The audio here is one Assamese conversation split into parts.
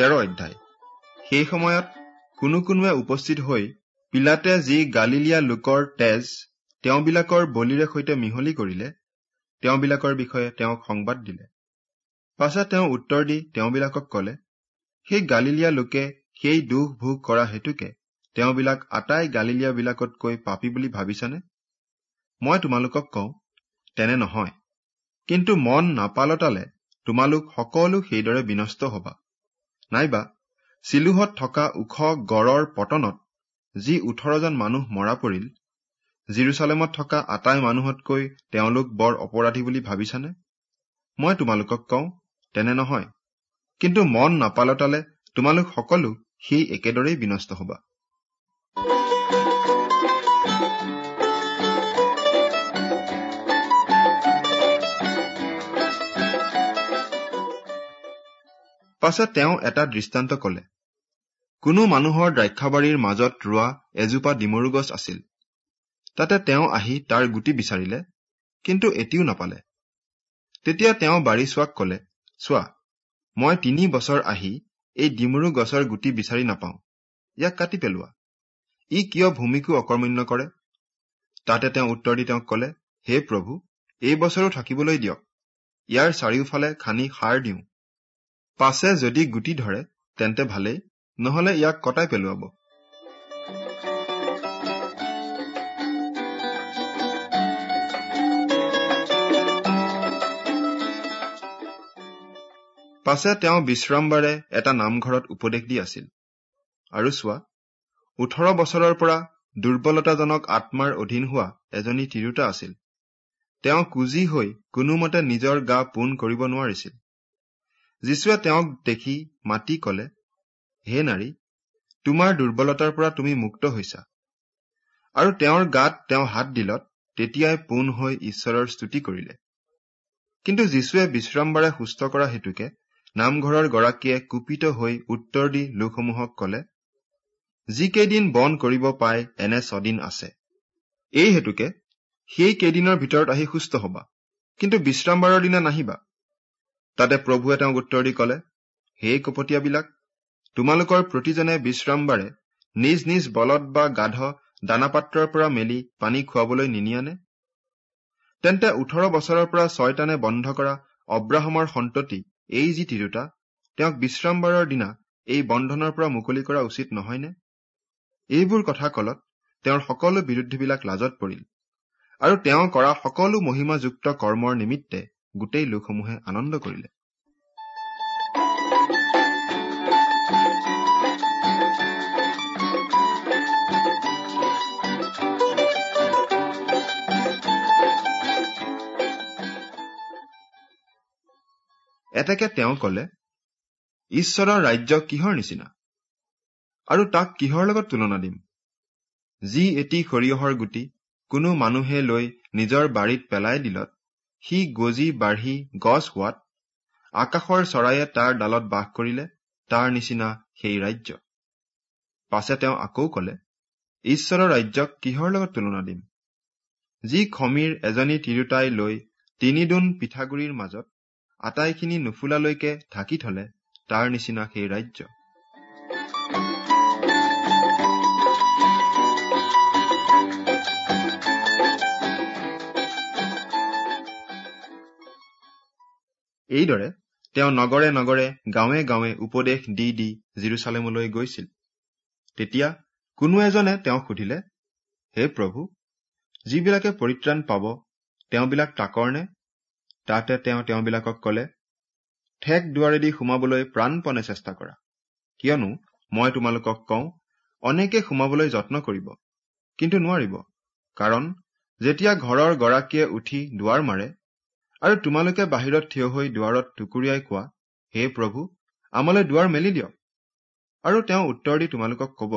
তেৰ অধ্যায়। সেই সময়ত কোনো কোনোৱে উপস্থিত হৈ পিলাতে যি গালিলীয়া লোকৰ তেজ তেওঁবিলাকৰ বলিৰে সৈতে মিহলি কৰিলে তেওঁবিলাকৰ বিষয়ে তেওঁক সংবাদ দিলে। পাছত তেওঁ উত্তৰ দি তেওঁবিলাকক কলে সেই গালিলীয়া লোকে সেই দুখ ভোগ কৰা হেতুকে তেওঁবিলাক আটাই গালিলীয়া বিলাকতকৈ পাপী বুলি ভাবিছানে? মই তোমালোকক কওঁ তেনে নহয়। কিন্তু মন নাপালতালে তোমালোক সকলো সেইদৰে বিনষ্ট হবা। নাইবা চিলুহত থকা ওখ গড়ৰ পতনত যি ওঠৰজন মানুহ মৰা পৰিল জিৰচালেমত থকা আটাই মানুহতকৈ তেওঁলোক বৰ অপৰাধী বুলি ভাবিছানে? মই তোমালোকক কওঁ তেনে নহয়। কিন্তু মন নাপালতালে তোমালোক সকলো সেই একেদৰেই বিনষ্ট হবা। পাছত তেওঁ এটা দৃষ্টান্ত কলে কোনো মানুহৰ দ্ৰাক্ষাবাৰীৰ মাজত ৰোৱা এজোপা ডিমৰু গছ আছিল। তাতে তেওঁ আহি তাৰ গুটি বিচাৰিলে কিন্তু এটিও নাপালে। তেতিয়া তেওঁ বাৰী চোৱাক কলে চোৱা মই তিনি বছৰ আহি এই ডিমৰু গছৰ গুটি বিচাৰি নাপাওঁ। ইয়াক কাটি পেলোৱা। ই কিয় ভূমিকো অকৰ্মণ্য কৰে? তাতে তেওঁ উত্তৰ দি তেওঁক কলে হে প্ৰভু এই বছৰো থাকিবলৈ দিয়ক। ইয়াৰ চাৰিওফালে খানি সাৰ দিওঁ। পাছে যদি গুটি ধৰে তেন্তে ভালেই নহলে ইয়াক কটাই পেলোৱাব। পাছে তেওঁ বিশ্ৰামবাৰে এটা নামঘৰত উপদেশ দি আছিল। আৰু চোৱা ওঠৰ বছৰৰ পৰা দুৰ্বলতাজনক আত্মাৰ অধীন হোৱা এজনী তিৰোতা আছিল। তেওঁ কুজি হৈ কোনোমতে নিজৰ গা পোন কৰিব নোৱাৰিছিল। যীশুৱে তেওঁক দেখি মাতি কলে হে নাৰী তোমাৰ দুৰ্বলতাৰ পৰা তুমি মুক্ত হৈছা। আৰু তেওঁৰ গাত তেওঁ হাত দিলত তেতিয়াই পোন হৈ ঈশ্বৰৰ স্তুতি কৰিলে। কিন্তু যীশুৱে বিশ্ৰামবাৰে সুস্থ কৰা হেতুকে নামঘৰৰ গৰাকীয়ে কুপিত হৈ উত্তৰ দি লোকসমূহক কলে যিকেইদিন বন কৰিব পাই এনে ছদিন আছে। এই হেতুকে সেই কেইদিনৰ ভিতৰত আহি সুস্থ হবা। কিন্তু বিশ্ৰামবাৰৰ দিনা নাহিবা। তাতে প্ৰভুৱে তেওঁক উত্তৰ দি কলে হে কপটীয়াবিলাক তোমালোকৰ প্ৰতিজনে বিশ্ৰামবাৰে নিজ নিজ বলদ বা গাধ দানাপাত্ৰৰ পৰা মেলি পানী খুৱাবলৈ নিনিয়ানে? তেন্তে ওঠৰ বছৰৰ পৰা ছয়তানে বন্ধ কৰা অব্ৰাহমৰ সন্ততি এই যি তিৰোতা তেওঁক বিশ্ৰামবাৰৰ দিনা এই বন্ধনৰ পৰা মুকলি কৰা উচিত নহয়নে? এইবোৰ কথা কলত তেওঁৰ সকলো বিৰুদ্ধীবিলাক লাজত পৰিল আৰু তেওঁ কৰা সকলো মহিমাযুক্ত কৰ্মৰ নিমিত্তে গোটেই লোকসমূহে আনন্দ কৰিলে। এতেকে তেওঁ কলে ঈশ্বৰৰ ৰাজ্য কিহৰ নিচিনা? আৰু তাক কিহৰ লগত তুলনা দিম? যি এটি সৰিয়হৰ গুটি কোনো মানুহে লৈ নিজৰ বাৰীত পেলাই দিলত সি গজি বাঢ়ি গছ হোৱাত আকাশৰ চৰায়ে তাৰ ডালত বাস কৰিলে তাৰ নিচিনা সেই ৰাজ্য। পাছে তেওঁ আকৌ কলে ঈশ্বৰৰ ৰাজ্যক কিহৰ লগত তুলনা দিম? যি খমীৰ এজনী তিৰোতাই লৈ তিনিদোন পিঠাগুৰিৰ মাজত আটাইখিনি নুফুলালৈকে ঢাকি থলে তাৰ নিচিনা সেই ৰাজ্য। এইদৰে তেওঁ নগৰে নগৰে গাঁৱে গাঁৱে উপদেশ দি দি জিৰচালেমলৈ গৈছিল। তেতিয়া কোনো এজনে তেওঁক সুধিলে হে প্ৰভু যিবিলাকে পৰিত্ৰাণ পাব তেওঁবিলাক তাকৰ নে? তাতে তেওঁ তেওঁবিলাকক কলে ঠেক দুৱাৰেদি সোমাবলৈ প্ৰাণপণে চেষ্টা কৰা। কিয়নো মই তোমালোকক কওঁ অনেকে সোমাবলৈ যত্ন কৰিব কিন্তু নোৱাৰিব। কাৰণ যেতিয়া ঘৰৰ গৰাকীয়ে উঠি দুৱাৰ মাৰে আৰু তোমালোকে বাহিৰত থিয় হৈ দুৱাৰত টুকুৰিয়াই কোৱা হে প্ৰভু আমালৈ দুৱাৰ মেলি দিয়ক। আৰু তেওঁ উত্তৰ দি তোমালোকক কব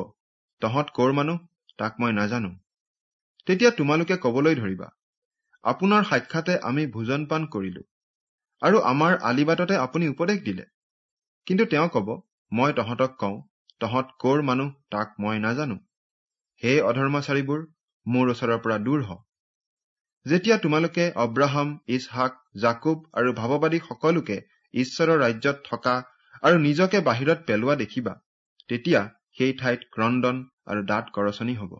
তহঁত কৰ মানুহ তাক মই নাজানো। তেতিয়া তোমালোকে কবলৈ ধৰিবা আপোনাৰ সাক্ষাতে আমি ভোজন পান কৰিলো আৰু আমাৰ আলিবাটতে আপুনি উপদেশ দিলে। কিন্তু তেওঁ কব মই তহঁতক কওঁ তহঁত কৰ মানুহ তাক মই নাজানো। হে অধৰ্মাচাৰীবোৰ মোৰ ওচৰৰ পৰা দূৰ হ। যেতিয়া তোমালোকে অব্ৰাহাম ইছহাক জাকুব আৰু ভাৱবাদী সকলোকে ঈশ্বৰৰ ৰাজ্যত থকা আৰু নিজকে বাহিৰত পেলোৱা দেখিবা তেতিয়া সেই ঠাইত ক্ৰদন আৰু দাঁত কৰচনি হব।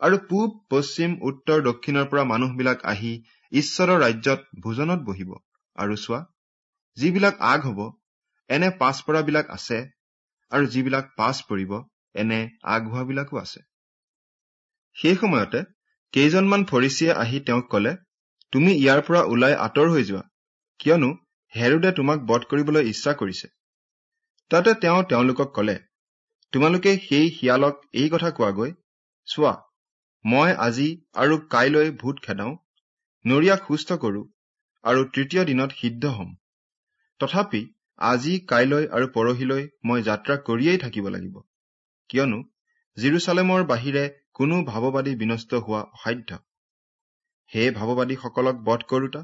আৰু পূব পশ্চিম উত্তৰ দক্ষিণৰ পৰা মানুহবিলাক আহি ঈশ্বৰৰ ৰাজ্যত ভোজনত বহিব। আৰু চোৱা যিবিলাক আগ হব এনে পাছ পৰাবিলাক আছে আৰু যিবিলাক পাছ পৰিব এনে আগ হোৱাবিলাকো আছে। সেই সময়তে কেইজনমান ফৰিচিয়ে আহি তেওঁক কলে তুমি ইয়াৰ পৰা ওলাই আঁতৰ হৈ যোৱা। কিয়নো হেৰুদে তোমাক বধ কৰিবলৈ ইচ্ছা কৰিছে। তাতে তেওঁ তেওঁলোকক কলে তোমালোকে সেই শিয়ালক এই কথা কোৱাগৈ চোৱা মই আজি আৰু কাইলৈ ভূত খেদাও নৰিয়াক সুস্থ কৰো আৰু তৃতীয় দিনত সিদ্ধ হম। তথাপি আজি কাইলৈ আৰু পৰহিলৈ মই যাত্ৰা কৰিয়েই থাকিব লাগিব। কিয়নো জিৰচালেমৰ বাহিৰে কোনো ভাৱবাদী বিনষ্ট হোৱা অসাধ্য। সেই ভাৱবাদীসকলক বধ কৰোতা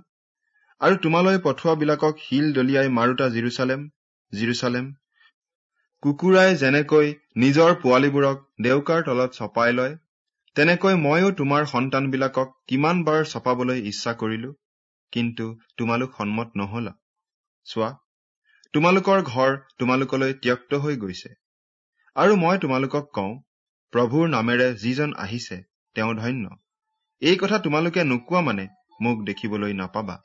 আৰু তোমালৈ পঠোৱাবিলাকক শিল দলিয়াই মাৰোতা জিৰচালেম জিৰচালেম কুকুৰাই যেনেকৈ নিজৰ পোৱালীবোৰক দেউকাৰ তলত চপাই লয় তেনেকৈ ময়ো তোমাৰ সন্তানবিলাকক কিমান বাৰ চপাবলৈ ইচ্ছা কৰিলো কিন্তু তোমালোক সন্মত নহলা। চোৱা তোমালোকৰ ঘৰ তোমালোকলৈ ত্যক্ত হৈ গৈছে আৰু মই তোমালোকক কওঁ প্ৰভুৰ নামেৰে যিজন আহিছে তেওঁ ধন্য। এই কথা তোমালোকে নোকোৱা মানে মোক দেখিবলৈ নাপাবা।